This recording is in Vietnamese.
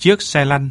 chiếc xe lăn.